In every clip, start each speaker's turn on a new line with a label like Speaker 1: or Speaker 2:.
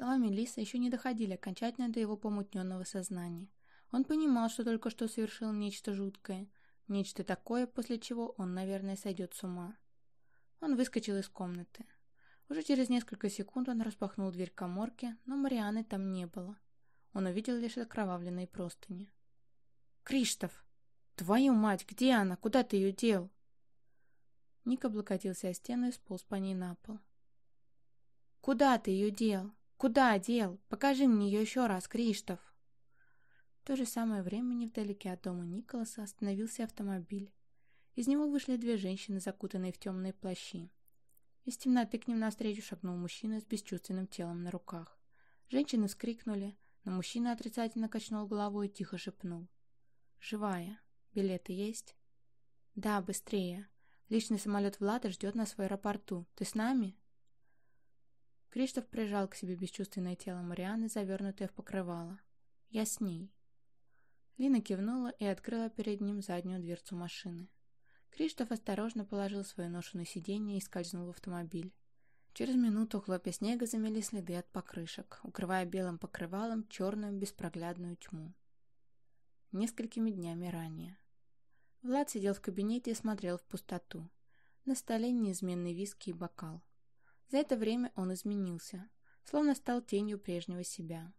Speaker 1: Слова Мелиссы еще не доходили окончательно до его помутненного сознания. Он понимал, что только что совершил нечто жуткое, нечто такое, после чего он, наверное, сойдет с ума. Он выскочил из комнаты. Уже через несколько секунд он распахнул дверь коморки, но Марианы там не было. Он увидел лишь окровавленные простыни. «Криштоф! Твою мать, где она? Куда ты ее дел?» Ник облокотился о стену и сполз по ней на пол. «Куда ты ее дел? Куда дел? Покажи мне ее еще раз, Криштоф!» В то же самое время невдалеке от дома Николаса остановился автомобиль. Из него вышли две женщины, закутанные в темные плащи. Из темноты к ним навстречу шагнул мужчина с бесчувственным телом на руках. Женщины вскрикнули, но мужчина отрицательно качнул головой и тихо шепнул. «Живая. Билеты есть?» «Да, быстрее. Личный самолет Влада ждет нас в аэропорту. Ты с нами?» Криштоф прижал к себе бесчувственное тело Марианы, завернутое в покрывало. «Я с ней». Лина кивнула и открыла перед ним заднюю дверцу машины. Криштоф осторожно положил свою ношу на сиденье и скользнул в автомобиль. Через минуту хлопья снега замели следы от покрышек, укрывая белым покрывалом черную беспроглядную тьму. Несколькими днями ранее. Влад сидел в кабинете и смотрел в пустоту. На столе неизменный виски и бокал. За это время он изменился, словно стал тенью прежнего себя.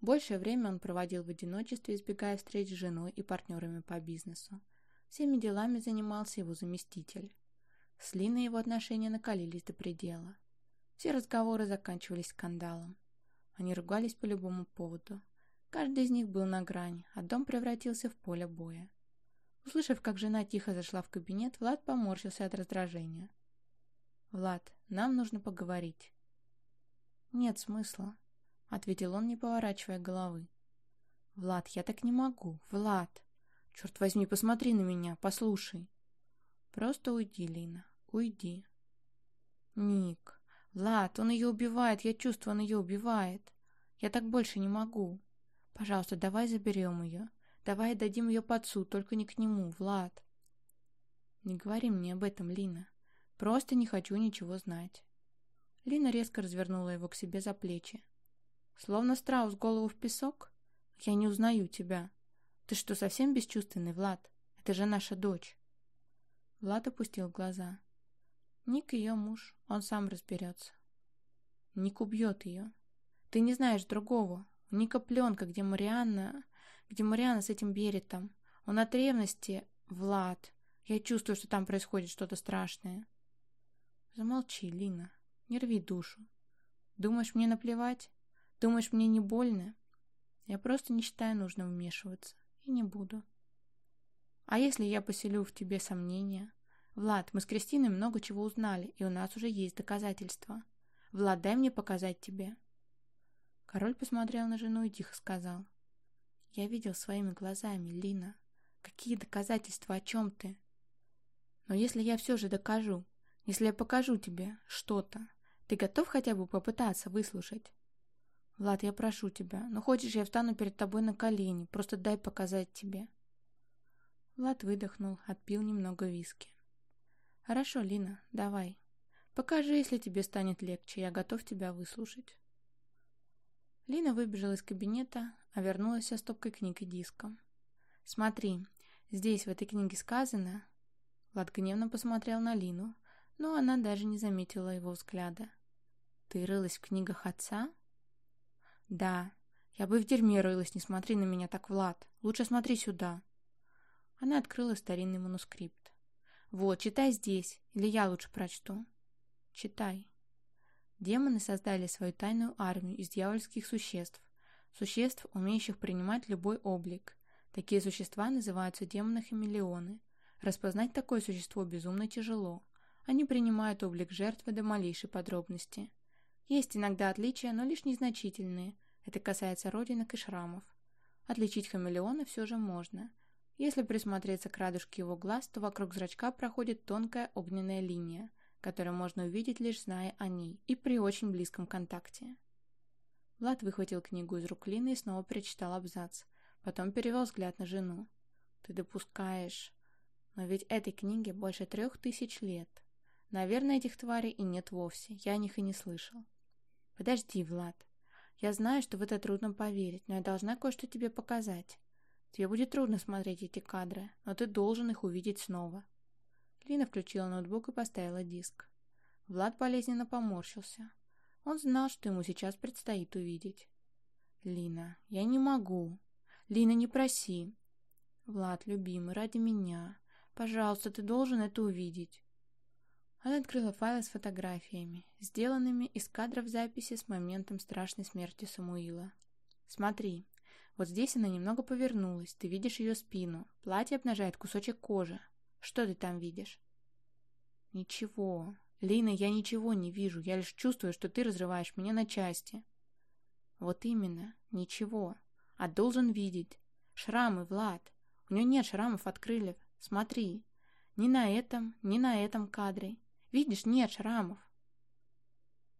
Speaker 1: Большее время он проводил в одиночестве, избегая встреч с женой и партнерами по бизнесу. Всеми делами занимался его заместитель. С Линой его отношения накалились до предела. Все разговоры заканчивались скандалом. Они ругались по любому поводу. Каждый из них был на грани, а дом превратился в поле боя. Услышав, как жена тихо зашла в кабинет, Влад поморщился от раздражения. «Влад, нам нужно поговорить». «Нет смысла», — ответил он, не поворачивая головы. «Влад, я так не могу. Влад! Черт возьми, посмотри на меня, послушай». «Просто уйди, Лина, уйди». «Ник, «Влад, он ее убивает, я чувствую, он ее убивает. Я так больше не могу. Пожалуйста, давай заберем ее. Давай дадим ее под суд, только не к нему, Влад». «Не говори мне об этом, Лина. Просто не хочу ничего знать». Лина резко развернула его к себе за плечи. «Словно страус голову в песок? Я не узнаю тебя. Ты что, совсем бесчувственный, Влад? Это же наша дочь». Влад опустил глаза. Ник ее муж, он сам разберется. Ник убьет ее. Ты не знаешь другого. У Ника пленка, где Марианна... Где Марианна с этим Беретом. Он от ревности... Влад. Я чувствую, что там происходит что-то страшное. Замолчи, Лина. Не рви душу. Думаешь, мне наплевать? Думаешь, мне не больно? Я просто не считаю нужным вмешиваться. И не буду. А если я поселю в тебе сомнения? «Влад, мы с Кристиной много чего узнали, и у нас уже есть доказательства. Влад, дай мне показать тебе». Король посмотрел на жену и тихо сказал. «Я видел своими глазами, Лина. Какие доказательства, о чем ты? Но если я все же докажу, если я покажу тебе что-то, ты готов хотя бы попытаться выслушать?» «Влад, я прошу тебя, но хочешь, я встану перед тобой на колени, просто дай показать тебе». Влад выдохнул, отпил немного виски. «Хорошо, Лина, давай. Покажи, если тебе станет легче, я готов тебя выслушать». Лина выбежала из кабинета, а вернулась со стопкой книг и диском. «Смотри, здесь в этой книге сказано...» Влад гневно посмотрел на Лину, но она даже не заметила его взгляда. «Ты рылась в книгах отца?» «Да. Я бы в дерьме рылась, не смотри на меня так, Влад. Лучше смотри сюда». Она открыла старинный манускрипт. Вот, читай здесь, или я лучше прочту. Читай. Демоны создали свою тайную армию из дьявольских существ, существ, умеющих принимать любой облик. Такие существа называются демоны-хамелеоны. Распознать такое существо безумно тяжело. Они принимают облик жертвы до малейшей подробности. Есть иногда отличия, но лишь незначительные. Это касается родинок и шрамов. Отличить хамелеона все же можно – если присмотреться к радужке его глаз, то вокруг зрачка проходит тонкая огненная линия, которую можно увидеть лишь зная о ней и при очень близком контакте. Влад выхватил книгу из рук Лины и снова перечитал абзац. Потом перевел взгляд на жену. «Ты допускаешь...» «Но ведь этой книге больше трех тысяч лет. Наверное, этих тварей и нет вовсе. Я о них и не слышал». «Подожди, Влад. Я знаю, что в это трудно поверить, но я должна кое-что тебе показать. Тебе будет трудно смотреть эти кадры, но ты должен их увидеть снова. Лина включила ноутбук и поставила диск. Влад болезненно поморщился. Он знал, что ему сейчас предстоит увидеть. «Лина, я не могу. Лина, не проси. Влад, любимый, ради меня. Пожалуйста, ты должен это увидеть». Она открыла файлы с фотографиями, сделанными из кадров записи с моментом страшной смерти Самуила. «Смотри, вот здесь она немного повернулась, ты видишь ее спину, платье обнажает кусочек кожи. Что ты там видишь?» «Ничего. Лина, я ничего не вижу, я лишь чувствую, что ты разрываешь меня на части». «Вот именно, ничего. А должен видеть. Шрамы, Влад. У нее нет шрамов от крыльев. Смотри. Ни на этом, ни на этом кадре. Видишь, нет шрамов.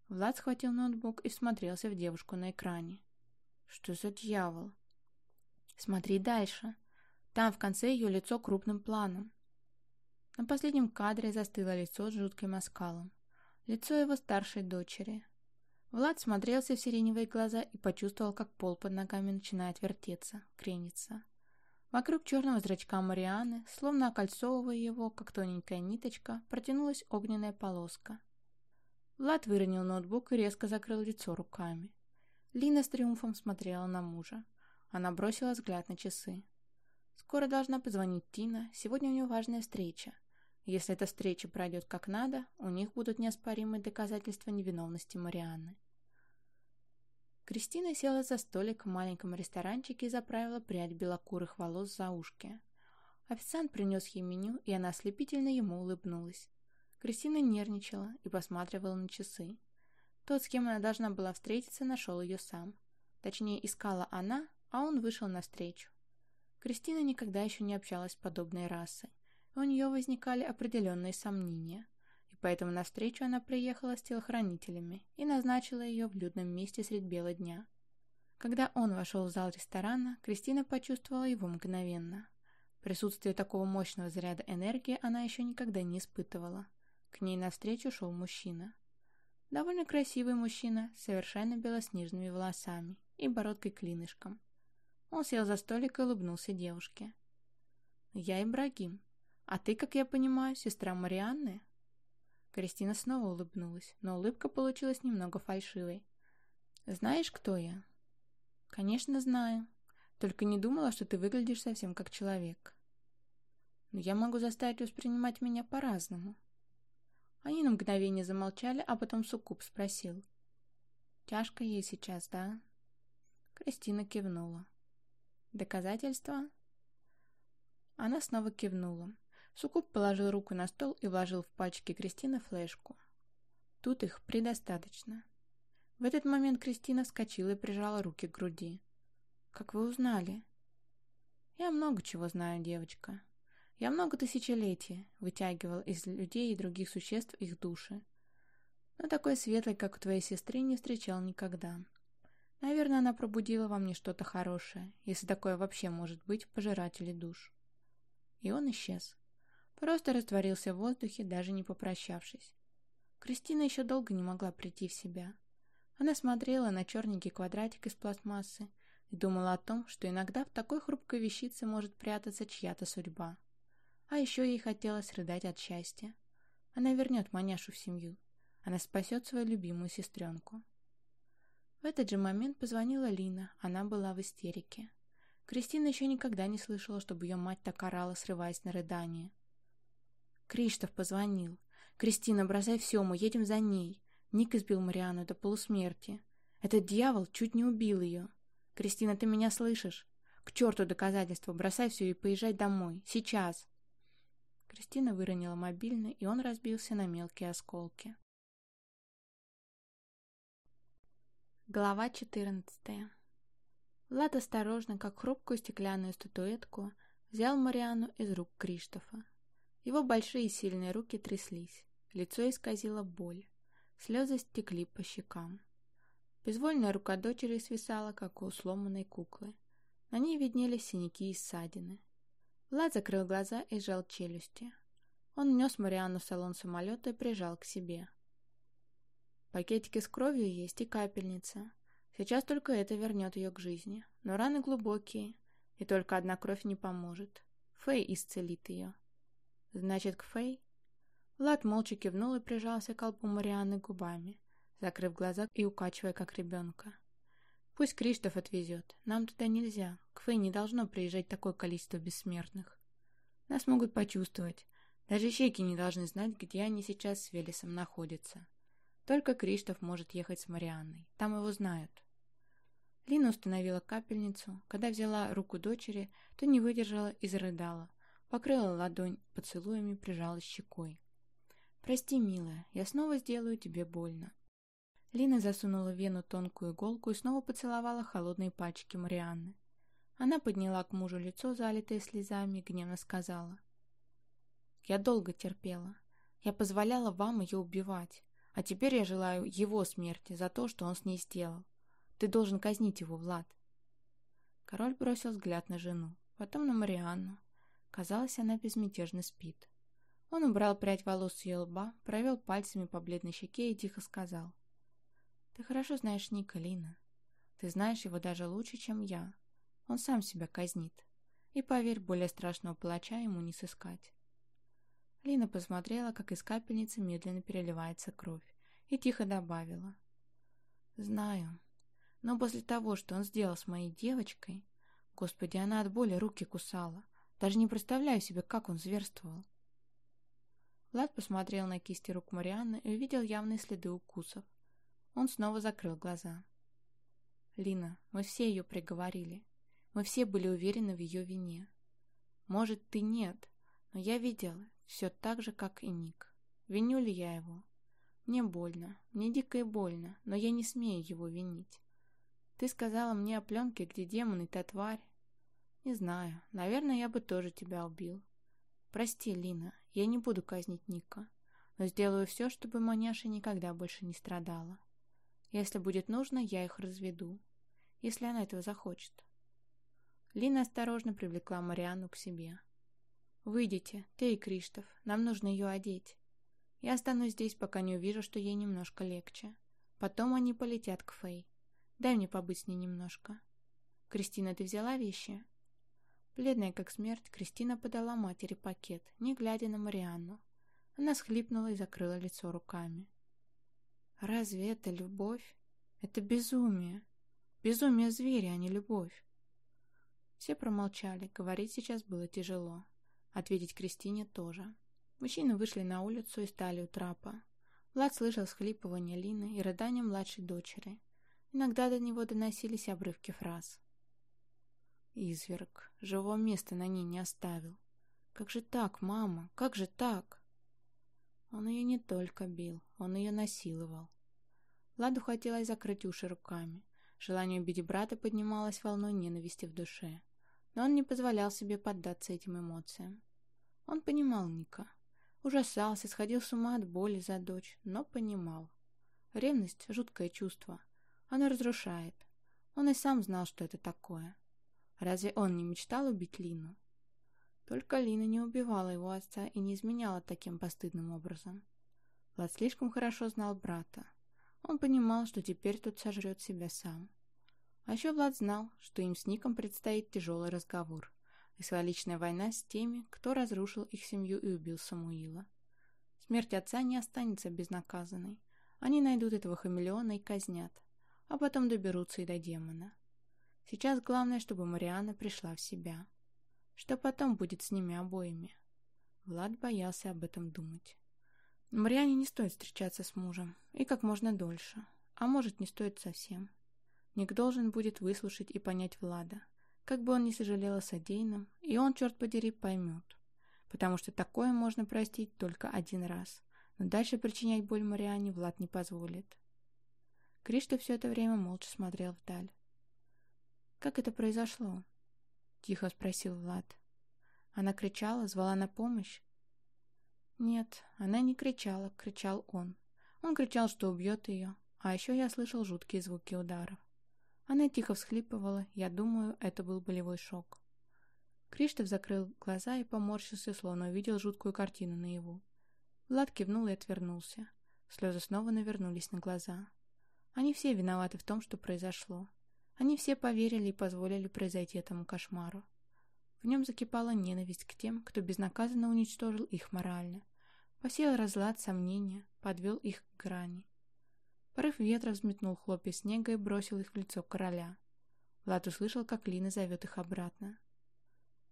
Speaker 1: Влад схватил ноутбук и смотрелся в девушку на экране. Что за дьявол? Смотри дальше. Там в конце ее лицо крупным планом. На последнем кадре застыло лицо с жутким оскалом. Лицо его старшей дочери. Влад смотрелся в сиреневые глаза и почувствовал, как пол под ногами начинает вертеться, крениться. Вокруг черного зрачка Марианы, словно окольцовывая его, как тоненькая ниточка, протянулась огненная полоска. Влад выронил ноутбук и резко закрыл лицо руками. Лина с триумфом смотрела на мужа. Она бросила взгляд на часы. Скоро должна позвонить Тина, сегодня у нее важная встреча. Если эта встреча пройдет как надо, у них будут неоспоримые доказательства невиновности Марианны. Кристина села за столик в маленьком ресторанчике и заправила прядь белокурых волос за ушки. Официант принес ей меню, и она ослепительно ему улыбнулась. Кристина нервничала и посматривала на часы. Тот, с кем она должна была встретиться, нашел ее сам. Точнее, искала она, а он вышел навстречу. Кристина никогда еще не общалась с подобной расой, и у нее возникали определенные сомнения поэтому навстречу она приехала с телохранителями и назначила ее в людном месте средь бела дня. Когда он вошел в зал ресторана, Кристина почувствовала его мгновенно. Присутствие такого мощного заряда энергии она еще никогда не испытывала. К ней навстречу шел мужчина. Довольно красивый мужчина с совершенно белоснежными волосами и бородкой-клинышком. Он сел за столик и улыбнулся девушке. «Я Ибрагим. А ты, как я понимаю, сестра Марианны?» Кристина снова улыбнулась, но улыбка получилась немного фальшивой. «Знаешь, кто я?» «Конечно, знаю. Только не думала, что ты выглядишь совсем как человек. Но я могу заставить воспринимать меня по-разному». Они на мгновение замолчали, а потом Суккуб спросил. «Тяжко ей сейчас, да?» Кристина кивнула. «Доказательства?» Она снова кивнула. Сукуб положил руку на стол и вложил в пальчики Кристины флешку. Тут их предостаточно. В этот момент Кристина вскочила и прижала руки к груди. «Как вы узнали?» «Я много чего знаю, девочка. Я много тысячелетий вытягивал из людей и других существ их души. Но такой светлой, как у твоей сестры, не встречал никогда. Наверное, она пробудила во мне что-то хорошее, если такое вообще может быть в пожирателе душ». И он исчез. Просто растворился в воздухе, даже не попрощавшись. Кристина еще долго не могла прийти в себя. Она смотрела на черненький квадратик из пластмассы и думала о том, что иногда в такой хрупкой вещице может прятаться чья-то судьба. А еще ей хотелось рыдать от счастья. Она вернет маняшу в семью. Она спасет свою любимую сестренку. В этот же момент позвонила Лина, она была в истерике. Кристина еще никогда не слышала, чтобы ее мать так орала, срываясь на рыдание. Криштоф позвонил. «Кристина, бросай все, мы едем за ней. Ник избил Мариану до полусмерти. Этот дьявол чуть не убил ее. Кристина, ты меня слышишь? К черту доказательства, бросай все и поезжай домой. Сейчас!» Кристина выронила мобильный, и он разбился на мелкие осколки. Глава 14 Влад осторожно, как хрупкую стеклянную статуэтку, взял Мариану из рук Криштофа. Его большие сильные руки тряслись, лицо исказило боль, слезы стекли по щекам. Безвольная рука дочери свисала, как у сломанной куклы. На ней виднелись синяки и ссадины. Влад закрыл глаза и сжал челюсти. Он нес Марианну в салон самолета и прижал к себе. Пакетики с кровью есть и капельница. Сейчас только это вернет ее к жизни. Но раны глубокие, и только одна кровь не поможет. Фэй исцелит ее. Значит, к Фэй? Влад молча кивнул и прижался к колбу Марианны губами, закрыв глаза и укачивая, как ребенка. Пусть Криштоф отвезет. Нам туда нельзя. К Фэй не должно приезжать такое количество бессмертных. Нас могут почувствовать. Даже щеки не должны знать, где они сейчас с Велесом находятся. Только Криштоф может ехать с Марианной. Там его знают. Лина установила капельницу. Когда взяла руку дочери, то не выдержала и зарыдала. Покрыла ладонь поцелуями, прижалась щекой. «Прости, милая, я снова сделаю тебе больно». Лина засунула в вену тонкую иголку и снова поцеловала холодные пальчики Марианны. Она подняла к мужу лицо, залитое слезами, и гневно сказала. «Я долго терпела. Я позволяла вам ее убивать. А теперь я желаю его смерти за то, что он с ней сделал. Ты должен казнить его, Влад. Король бросил взгляд на жену, потом на Марианну. Казалось, она безмятежно спит. Он убрал прядь волос с ее лба, провел пальцами по бледной щеке и тихо сказал. «Ты хорошо знаешь Ника, Лина. Ты знаешь его даже лучше, чем я. Он сам себя казнит. И, поверь, более страшного палача ему не сыскать». Лина посмотрела, как из капельницы медленно переливается кровь, и тихо добавила. «Знаю. Но после того, что он сделал с моей девочкой... Господи, она от боли руки кусала. Даже не представляю себе, как он зверствовал». Влад посмотрел на кисти рук Марианны и увидел явные следы укусов. Он снова закрыл глаза. «Лина, мы все ее приговорили. Мы все были уверены в ее вине. Может, ты нет, но я видела, все так же, как и Ник. Виню ли я его? Мне больно, мне дико и больно, но я не смею его винить. Ты сказала мне о пленке, где демон и та тварь. Не знаю, наверное, я бы тоже тебя убил. Прости, Лина, я не буду казнить Ника, но сделаю все, чтобы маняша никогда больше не страдала. Если будет нужно, я их разведу, если она этого захочет. Лина осторожно привлекла Марианну к себе. «Выйдите, ты и Криштоф, нам нужно ее одеть. Я останусь здесь, пока не увижу, что ей немножко легче. Потом они полетят к Фэй. Дай мне побыть с ней немножко. Кристина, ты взяла вещи?» Бледная как смерть, Кристина подала матери пакет, не глядя на Марианну. Она схлипнула и закрыла лицо руками. «Разве это любовь? Это безумие. Безумие зверя, а не любовь». Все промолчали, говорить сейчас было тяжело. Ответить Кристине тоже. Мужчины вышли на улицу и стали у трапа. Влад слышал схлипывание Лины и рыдания младшей дочери. Иногда до него доносились обрывки фраз. «Изверг. Живого места на ней не оставил. Как же так, мама? Как же так?» Он ее не только бил, он ее насиловал. Владу хотелось закрыть уши руками. Желание убить брата поднималось волной ненависти в душе но он не позволял себе поддаться этим эмоциям. Он понимал Ника. Ужасался, сходил с ума от боли за дочь, но понимал. Ревность — жуткое чувство. Оно разрушает. Он и сам знал, что это такое. Разве он не мечтал убить Лину? Только Лина не убивала его отца и не изменяла таким постыдным образом. Влад слишком хорошо знал брата. Он понимал, что теперь тот сожрет себя сам. А еще Влад знал, что им с Ником предстоит тяжелый разговор и личная война с теми, кто разрушил их семью и убил Самуила. Смерть отца не останется безнаказанной. Они найдут этого хамелеона и казнят, а потом доберутся и до демона. Сейчас главное, чтобы Мариана пришла в себя. Что потом будет с ними обоими? Влад боялся об этом думать. Мариане не стоит встречаться с мужем, и как можно дольше. А может, не стоит совсем. Ник должен будет выслушать и понять Влада. Как бы он ни сожалел о содеянном, и он, черт подери, поймет. Потому что такое можно простить только один раз. Но дальше причинять боль Мариане Влад не позволит. Кришта все это время молча смотрел вдаль. «Как это произошло?» — тихо спросил Влад. Она кричала, звала на помощь? Нет, она не кричала, кричал он. Он кричал, что убьет ее, а еще я слышал жуткие звуки ударов. Она тихо всхлипывала, я думаю, это был болевой шок. Криштоф закрыл глаза и поморщился, словно увидел жуткую картину наяву. Влад кивнул и отвернулся. Слезы снова навернулись на глаза. Они все виноваты в том, что произошло. Они все поверили и позволили произойти этому кошмару. В нем закипала ненависть к тем, кто безнаказанно уничтожил их морально. Посеял разлад, сомнения, подвел их к грани. Порыв ветра взметнул хлопья снега и бросил их в лицо короля. Влад услышал, как Лина зовет их обратно.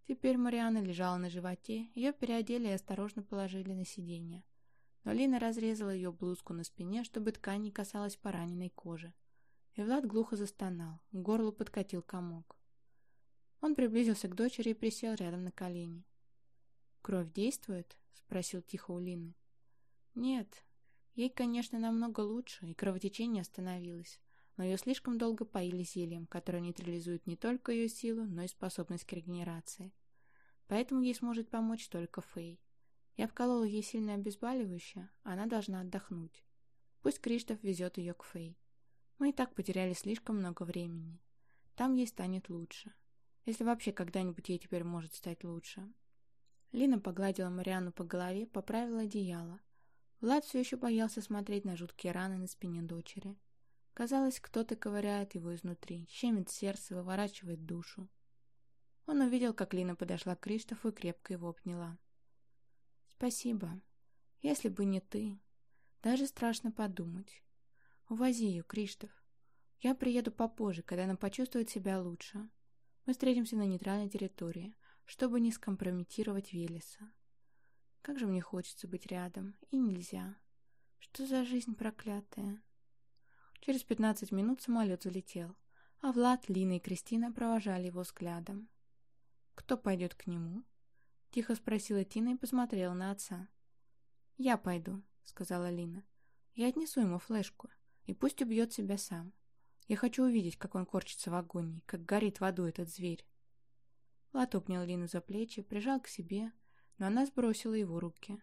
Speaker 1: Теперь Мариана лежала на животе, ее переодели и осторожно положили на сиденье. Но Лина разрезала ее блузку на спине, чтобы ткань не касалась пораненной кожи. И Влад глухо застонал, к горлу подкатил комок. Он приблизился к дочери и присел рядом на колени. «Кровь действует?» — спросил тихо у Лины. «Нет. Ей, конечно, намного лучше, и кровотечение остановилось, но ее слишком долго поили зельем, которое нейтрализует не только ее силу, но и способность к регенерации. Поэтому ей сможет помочь только Фэй. Я вколола ей сильное обезболивающее, она должна отдохнуть. Пусть Криштоф везет ее к Фэй. Мы и так потеряли слишком много времени. Там ей станет лучше. Если вообще когда-нибудь ей теперь может стать лучше. Лина погладила Мариану по голове, поправила одеяло. Влад все еще боялся смотреть на жуткие раны на спине дочери. Казалось, кто-то ковыряет его изнутри, щемит сердце, выворачивает душу. Он увидел, как Лина подошла к Криштофу и крепко его обняла. «Спасибо. Если бы не ты. Даже страшно подумать. Увози ее, Криштоф. Я приеду попозже, когда она почувствует себя лучше. Мы встретимся на нейтральной территории, чтобы не скомпрометировать Велеса. Как же мне хочется быть рядом, и нельзя. Что за жизнь проклятая?» Через пятнадцать минут самолет залетел, а Влад, Лина и Кристина провожали его взглядом. «Кто пойдет к нему?» — тихо спросила Тина и посмотрела на отца. «Я пойду», — сказала Лина. «Я отнесу ему флешку, и пусть убьет себя сам. Я хочу увидеть, как он корчится в агонии, как горит в аду этот зверь». Влад обнял Лину за плечи, прижал к себе, но она сбросила его руки.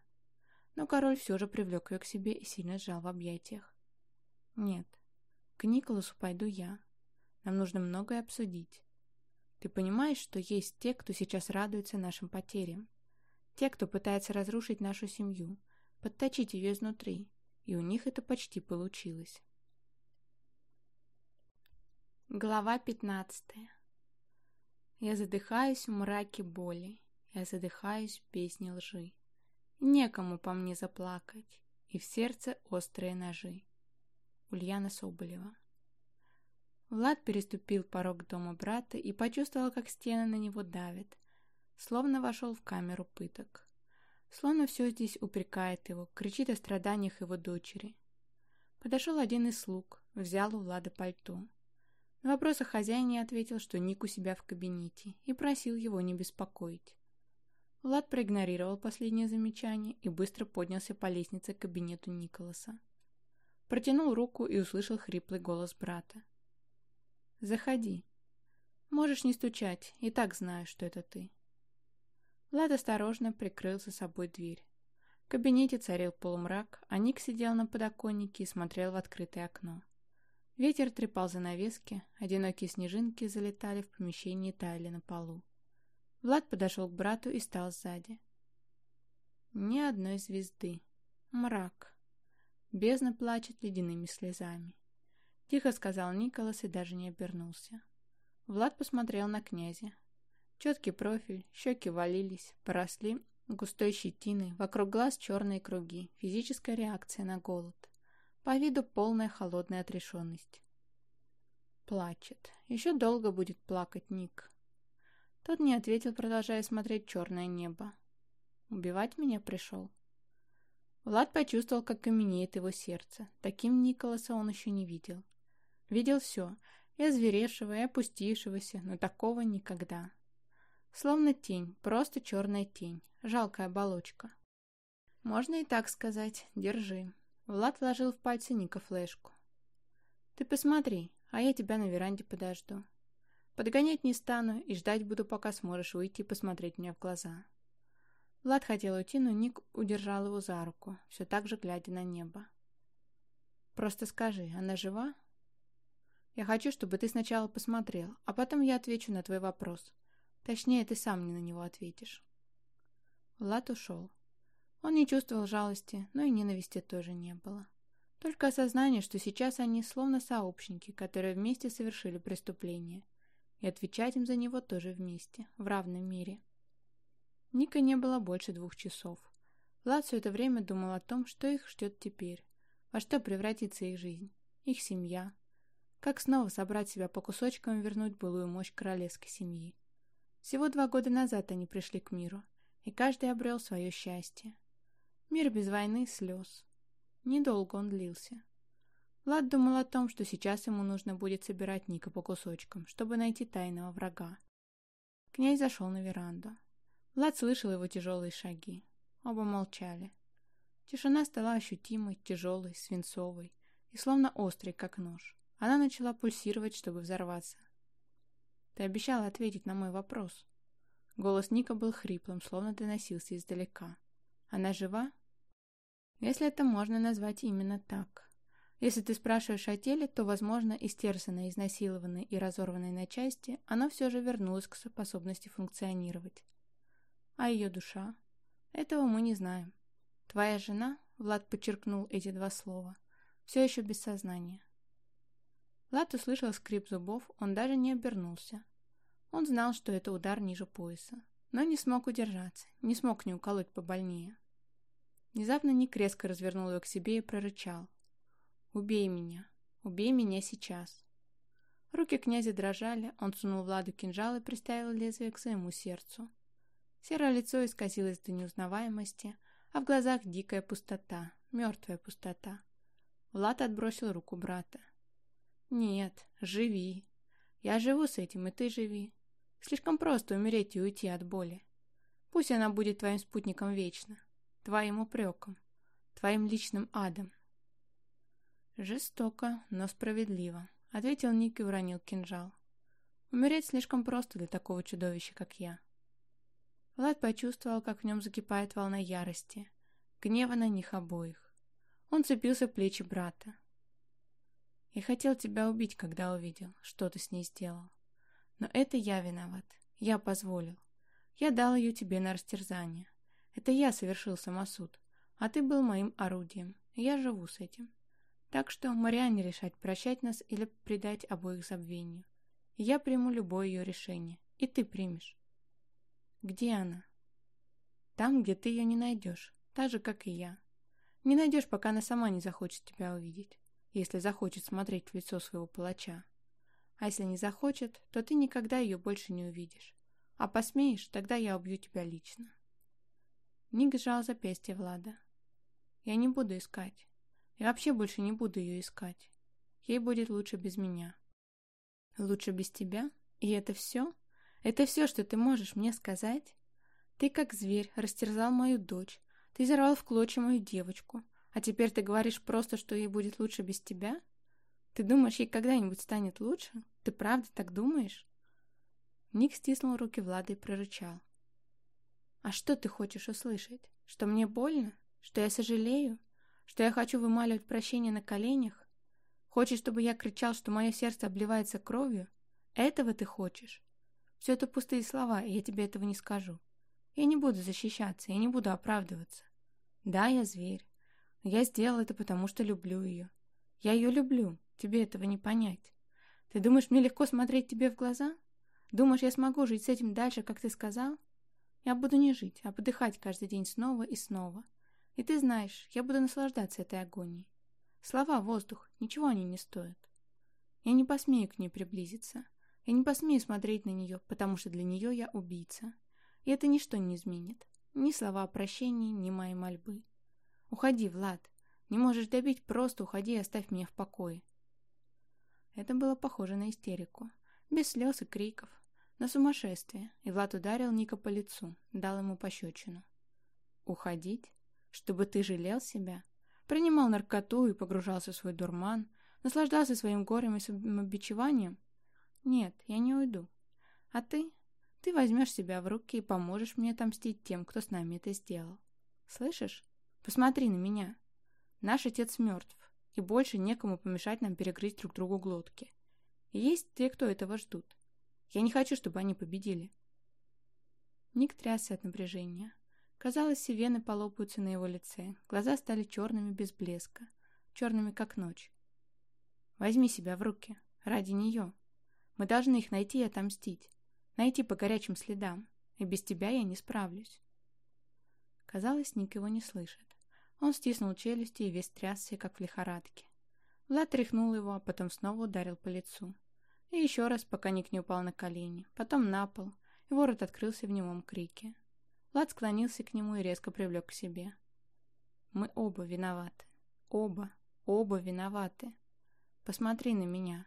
Speaker 1: Но король все же привлек ее к себе и сильно сжал в объятиях. «Нет, к Николасу пойду я. Нам нужно многое обсудить. Ты понимаешь, что есть те, кто сейчас радуется нашим потерям? Те, кто пытается разрушить нашу семью, подточить ее изнутри, и у них это почти получилось. Глава пятнадцатая. Я задыхаюсь в мраке боли, я задыхаюсь в песне лжи. Некому по мне заплакать, и в сердце острые ножи. Ульяна Соболева. Влад переступил порог дома брата и почувствовал, как стены на него давят, словно вошел в камеру пыток. Словно все здесь упрекает его, кричит о страданиях его дочери. Подошел один из слуг, взял у Влада пальто. На вопрос о хозяине ответил, что Ник у себя в кабинете, и просил его не беспокоить. Влад проигнорировал последнее замечание и быстро поднялся по лестнице к кабинету Николаса. Протянул руку и услышал хриплый голос брата. «Заходи. Можешь не стучать, и так знаю, что это ты». Влад осторожно прикрыл за собой дверь. В кабинете царил полумрак, а Ник сидел на подоконнике и смотрел в открытое окно. Ветер трепал занавески, одинокие снежинки залетали в помещение и таяли на полу. Влад подошел к брату и стал сзади. Ни одной звезды. Мрак. Бездна плачет ледяными слезами. Тихо сказал Николас и даже не обернулся. Влад посмотрел на князя. Четкий профиль, щеки валились, поросли густой щетиной, вокруг глаз черные круги, физическая реакция на голод. По виду полная холодная отрешенность. Плачет. Еще долго будет плакать Ник. Тот не ответил, продолжая смотреть черное небо. Убивать меня пришел? Влад почувствовал, как каменеет его сердце. Таким Николаса он еще не видел. Видел все, и озверевшего, и опустившегося, но такого никогда. Словно тень, просто черная тень, жалкая оболочка. Можно и так сказать, держи. Влад вложил в пальцы Ника флешку. Ты посмотри, а я тебя на веранде подожду. Подгонять не стану и ждать буду, пока сможешь выйти и посмотреть мне в глаза. Влад хотел уйти, но Ник удержал его за руку, все так же глядя на небо. «Просто скажи, она жива?» «Я хочу, чтобы ты сначала посмотрел, а потом я отвечу на твой вопрос. Точнее, ты сам мне на него ответишь». Влад ушел. Он не чувствовал жалости, но и ненависти тоже не было. Только осознание, что сейчас они словно сообщники, которые вместе совершили преступление. И отвечать им за него тоже вместе, в равной мере. Ника не было больше двух часов. Влад все это время думал о том, что их ждет теперь, во что превратится их жизнь, их семья, как снова собрать себя по кусочкам и вернуть былую мощь королевской семьи. Всего два года назад они пришли к миру, и каждый обрел свое счастье. Мир без войны, слез. Недолго он длился. Влад думал о том, что сейчас ему нужно будет собирать Ника по кусочкам, чтобы найти тайного врага. Князь зашел на веранду. Влад слышал его тяжелые шаги. Оба молчали. Тишина стала ощутимой, тяжелой, свинцовой и словно острой, как нож. Она начала пульсировать, чтобы взорваться. «Ты обещала ответить на мой вопрос». Голос Ника был хриплым, словно доносился издалека. «Она жива?» «Если это можно назвать именно так. Если ты спрашиваешь о теле, то, возможно, истерзанное, изнасилованное и разорванное на части, оно все же вернулось к способности функционировать. А ее душа? Этого мы не знаем. Твоя жена, Влад подчеркнул эти два слова, все еще без сознания. Влад услышал скрип зубов, он даже не обернулся. Он знал, что это удар ниже пояса, но не смог удержаться, не смог не уколоть побольнее. Внезапно Ник резко развернул ее к себе и прорычал. «Убей меня! Убей меня сейчас!» Руки князя дрожали, он сунул Владу кинжал и приставил лезвие к своему сердцу. Серое лицо исказилось до неузнаваемости, а в глазах дикая пустота, мертвая пустота. Влад отбросил руку брата. «Нет, живи. Я живу с этим, и ты живи. Слишком просто умереть и уйти от боли. Пусть она будет твоим спутником вечно, твоим упреком, твоим личным адом». «Жестоко, но справедливо», — ответил Ник и уронил кинжал. «Умереть слишком просто для такого чудовища, как я». Влад почувствовал, как в нем закипает волна ярости, гнева на них обоих. Он цепился в плечи брата. Я хотел тебя убить, когда увидел, что ты с ней сделал. Но это я виноват. Я позволил. Я дал ее тебе на растерзание. Это я совершил самосуд, а ты был моим орудием. Я живу с этим. Так что Мариане решать, прощать нас или предать обоих забвению. Я приму любое ее решение. И ты примешь. Где она? Там, где ты ее не найдешь. Так же, как и я. Не найдешь, пока она сама не захочет тебя увидеть если захочет смотреть в лицо своего палача. А если не захочет, то ты никогда ее больше не увидишь. А посмеешь, тогда я убью тебя лично. Ник сжал запястье Влада. Я не буду искать. Я вообще больше не буду ее искать. Ей будет лучше без меня. Лучше без тебя? И это все? Это все, что ты можешь мне сказать? Ты, как зверь, растерзал мою дочь. Ты изорвал в клочья мою девочку. А теперь ты говоришь просто, что ей будет лучше без тебя? Ты думаешь, ей когда-нибудь станет лучше? Ты правда так думаешь?» Ник стиснул руки Влада и прорычал. «А что ты хочешь услышать? Что мне больно? Что я сожалею? Что я хочу вымаливать прощение на коленях? Хочешь, чтобы я кричал, что мое сердце обливается кровью? Этого ты хочешь? Все это пустые слова, и я тебе этого не скажу. Я не буду защищаться, я не буду оправдываться. Да, я зверь. Я сделал это потому, что люблю ее. Я ее люблю, тебе этого не понять. Ты думаешь, мне легко смотреть тебе в глаза? Думаешь, я смогу жить с этим дальше, как ты сказал? Я буду не жить, а подыхать каждый день снова и снова. И ты знаешь, я буду наслаждаться этой агонией. Слова — воздух, ничего они не стоят. Я не посмею к ней приблизиться. Я не посмею смотреть на нее, потому что для нее я убийца. И это ничто не изменит. Ни слова о прощении, ни мои мольбы. «Уходи, Влад. Не можешь добить, просто уходи и оставь меня в покое». Это было похоже на истерику. Без слез и криков. На сумасшествие. И Влад ударил Ника по лицу, дал ему пощечину. «Уходить? Чтобы ты жалел себя?» Принимал наркоту и погружался в свой дурман? Наслаждался своим горем и самобичеванием? Нет, я не уйду. А ты? Ты возьмешь себя в руки и поможешь мне отомстить тем, кто с нами это сделал. Слышишь? Посмотри на меня. Наш отец мертв, и больше некому помешать нам перегрызть друг другу глотки. И есть те, кто этого ждут. Я не хочу, чтобы они победили. Ник трясся от напряжения. Казалось, все вены полопаются на его лице. Глаза стали черными без блеска. черными как ночь. Возьми себя в руки. Ради нее. Мы должны их найти и отомстить. Найти по горячим следам. И без тебя я не справлюсь. Казалось, Ник его не слышит. Он стиснул челюсти и весь трясся, как в лихорадке. Влад тряхнул его, а потом снова ударил по лицу. И еще раз, пока Ник не упал на колени. Потом на пол. Его рот открылся в немом крике. Влад склонился к нему и резко привлек к себе. «Мы оба виноваты. Оба, оба виноваты. Посмотри на меня.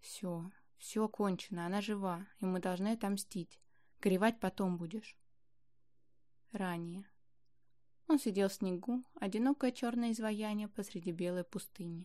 Speaker 1: Все, все кончено, она жива, и мы должны отомстить. Горевать потом будешь». Ранее. Он сидел в снегу, одинокое черное изваяние посреди белой пустыни.